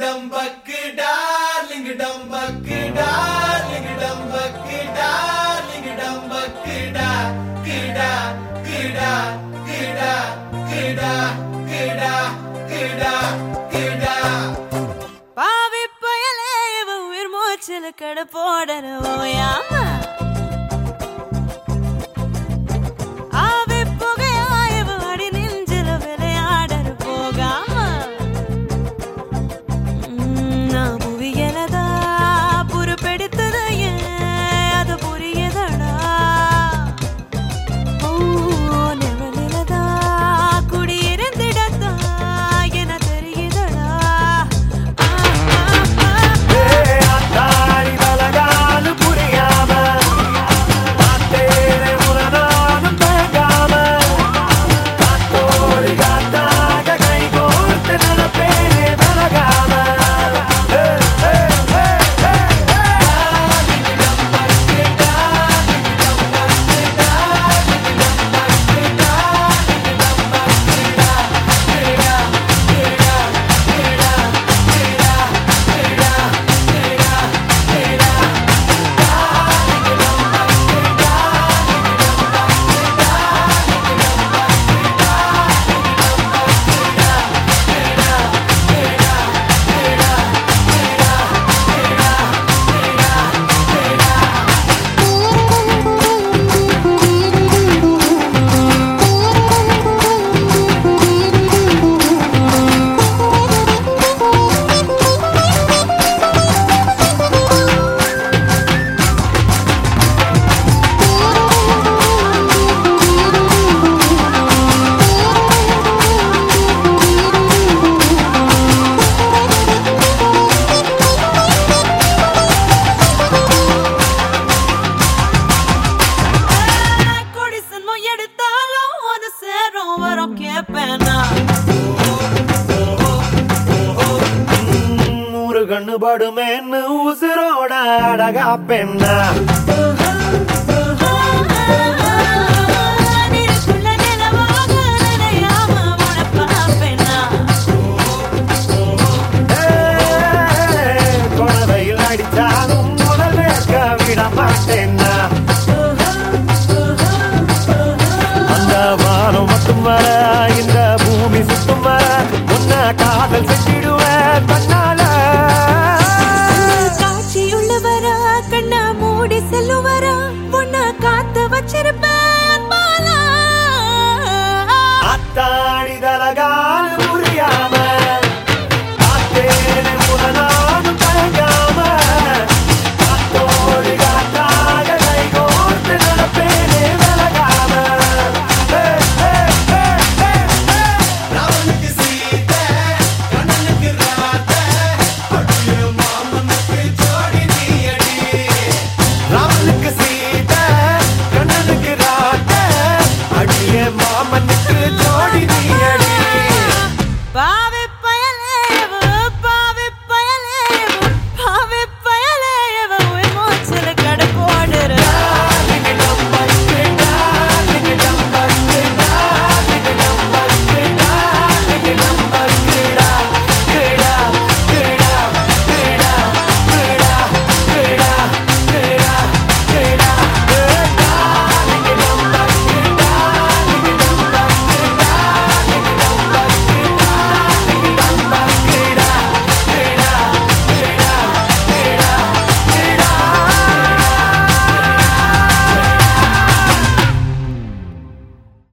டம்பக்கு darling டம்பக்கு darling டம்பக்கு darling டம்பக்கு டா கிடா கிடா கிடா கிடா கிடா கிடா கிடா. பாவி பயலே உயிர் மூச்சில் கடை போடணும் யாமா படுமேன்னு உசுரோட அழகா பெண்ணா. வர இந்த பூமி சுத்தும் வர உன்ன காதல் செஞ்சிடுவேன் பண்ணால